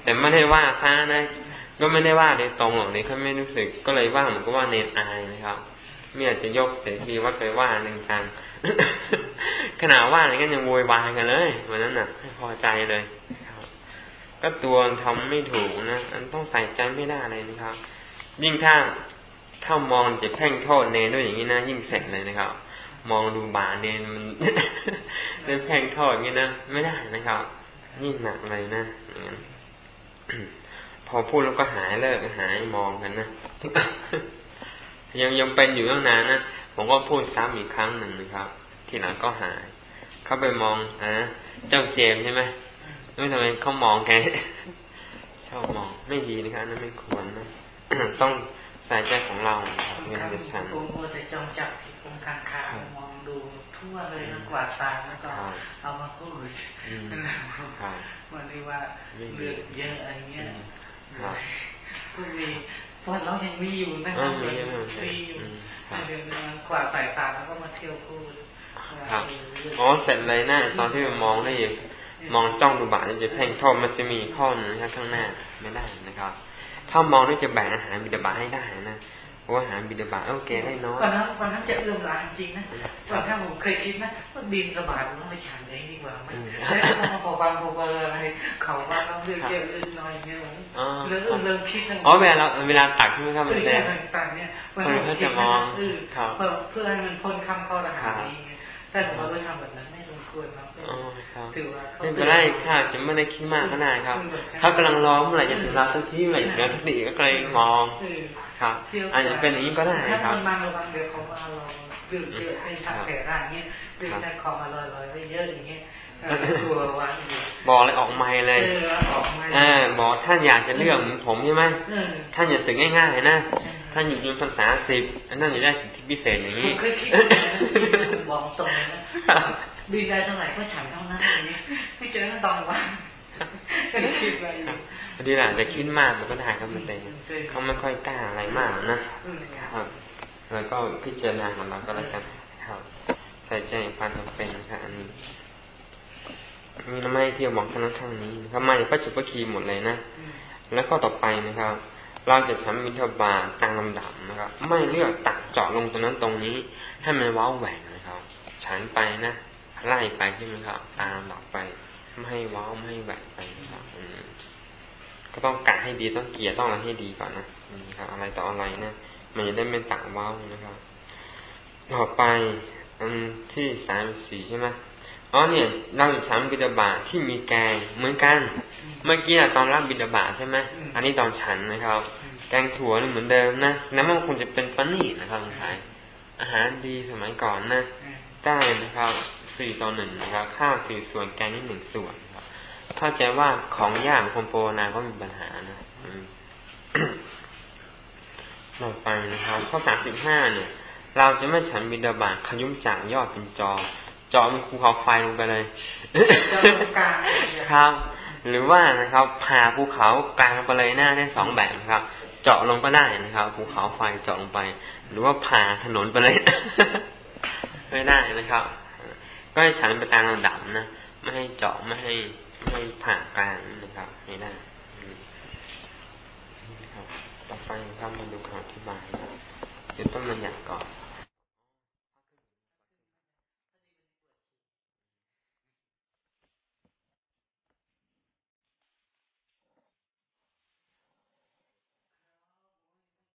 แต่ไม่ได้ว่าพระนะก็ไม่ได้ว่าโดยตรงหรอกเลยเขาไม่รู้สึกก็เลยว่าเหมือนกับว่าเนรอายนะครับไม่อยากจะยกเสรีว่าไปว่าหนึ่งทางขนาดว่าอะไรก็ยังโวยวายกันเลยวันนั้นน่ะไม่พอใจเลยก็ตัวทำไม่ถูกนะอันต้องใส่ใจไม่ได้เลยนะครับ ยิ่งถ้า ถ้ามองจะแพ่งโทษเนด้วยอย่างนี้นะยิ่งเสร็จเลยนะครับ มองดูบาเนนมันเนแพ่งโทษอย่างนี้นะไม่ได้นะครับยิ่หนักเลยนะอย่างนั้นพอพูดแล้วก็หายเลิกหายมองกันนะยังยังเป็นอยู่ตั้งนานนะผมก็พูดซ้ำอีกครั้งหนึ่งนะครับ ทีหลังก็หาย เข้าไปมองอะเจ้าเจมใช่ไหมไม่ทำไมเขามองแกชอบมองไม่ดีนะครับนั่นไม่ควรนะต้อง ใส่ใจของเราเวลาจะฉันผมมัวแต่จ้องจับตรงกลางคามองดูทั่วเลยแล้วกวาดตาแล้วก็เอามาพูดมันเรียกว่าเลือกเยอะอะไรเงี้ยก็มีเพราะเรายังมีอยู่นะครับมีอยู่เดี๋ยวกวาดสายตาแล้วก็มาเที่ยวพูดอ๋อเสร็จเลยนะตอนที่มองได้มองจ้องดูบาทจะแพ่งโทษมันจะมีข้อนึงนะครับข้างหน้าไม่ได้นะครับ ถ้ามองนี่จะแบ่งอาหารบิดาบาให้ได้นะเพราะอาหารบิดาบาโอเคได้น้อยวันนั้นวันนั้นจะเอื้อมล้าจริงนะวันนั้นผมเคยคิดนะว่าบินสบายมันต้องไปฉันเองดีกว่าไม่แล้วมาพอบางพอบอะไรเขาว่าเราเลือกเยอะเอื้อน้อยเงี้ยเริ่มเริ่มคิดอ๋อเวลาเวลาตักใช่ไหมครับมันแดงต่างเนี่ยคนเขาจะมองเพื่อให้มันพ้นคำเข้าทหารนี้แต่ผมว่าไปทำแบบนั้น ไม่สมควรครับถือว่าไม่เป็นไรค่ะจะไม่ได้คิดมากก็ได้ครับเขากำลังร้องเมื่อไหร่จะถึงเราสักทีเมื่อไหร่จะถึงสักทีก็เกรงมองครับอาจจะเป็นอย่างนี้ก็ได้ครับถ้ามันมาระวังเดี๋ยวเขามาลองดื่มเยอะให้ทักแผลร่างเงี้ยดื่มแต่ของอร่อยๆไปเยอะอย่างเงี้ยบอกเลยออกไม่เลยเออบอกท่านอยากจะเลือกผมใช่ไหมท่านอย่าสึกง่ายๆนะ ท่านอยู่ยืนภาษาสิบอันนั้นจะได้สิทธิพิเศษอย่างนี้บอกตรงนะ บินได้เท่าไหร่ก็ฉันเท่านั้นอย่างนี้ไม่เจอกันตอนวันคิดไปพอดีแหละจะคิดมากมันก็ได้ครับมันเต็เขาไม่ค่อยกล้าอะไรมากนะครับ แล้วก็พิจารณาของเราก็แล้วกันครับใส่ใจความจำเป็นนะครับอันนี้นี่เราไม่เที่ยวมองข้างนั้นข้างนี้นะครับมาจากพระจุปคีหมดเลยนะแล้วก็ต่อไปนะครับ เราจะฉันมิทบาตามลำดับนะครับ ไม่เลือกตักเจาะลงตรงนั้นตรงนี้ ให้มันว้าวแหว่งนะครับฉันไปนะ ไล่ไปใช่ไหมครับ ตามลำดับไปไม่ให้ว้าวไม่ให้แหว่งไปนะครับก็ต้องกะให้ดีต้องเกียร์ต้องอะไรให้ดีก่อนนะนี่ครับ อะไรต่ออะไรนะมันจะได้ไม่ตักว้าวนะครับต่อไปอันที่สามสี่ใช่ไหมอ๋อเนี่ยเราฉันบิดาบาที่มีแกงเหมือนกัน เมื่อกี้ตอนรับบิดาบาใช่ไหมอันนี้ตอนฉันนะครับ แกงถั่วนี่เหมือนเดิมนะน้ำมันคงจะเป็นปนี่นะครับทุกทานอาหารดีสมัยก่อนนะได้นะครับ สี่ต่อหนึ่งนะครับ ข้าวสี่ส่วนแกงนี่หนึ่งส่วนครับเข้าใจว่าของย่างคอมโปนาก็มีปัญหานะต่อไปนะครับข้อสามสิบห้าเนี่ย เราจะไม่ฉันบิดาบาขยุ้มจางยอดเป็นจอจาะมันภูเขาไฟลงไปเลยครับ หรือว่านะครับผ่าภูเขากลางไปเลยหน้าได้สองแบบนะครับ เจาะลงก็ได้นะครับภูเขาไฟเจาะลงไป หรือว่าผ่าถนนไปเลย ไม่ได้นะครับ ก็ให้ฉันไปตามระดับนะ ไม่ให้เจาะไม่ให้ไม่ผ่ากลางนะครับ ไม่ได้ต่อไปครับมาดูคำอธิบายเดี๋ยวต้องมันอยากก่อน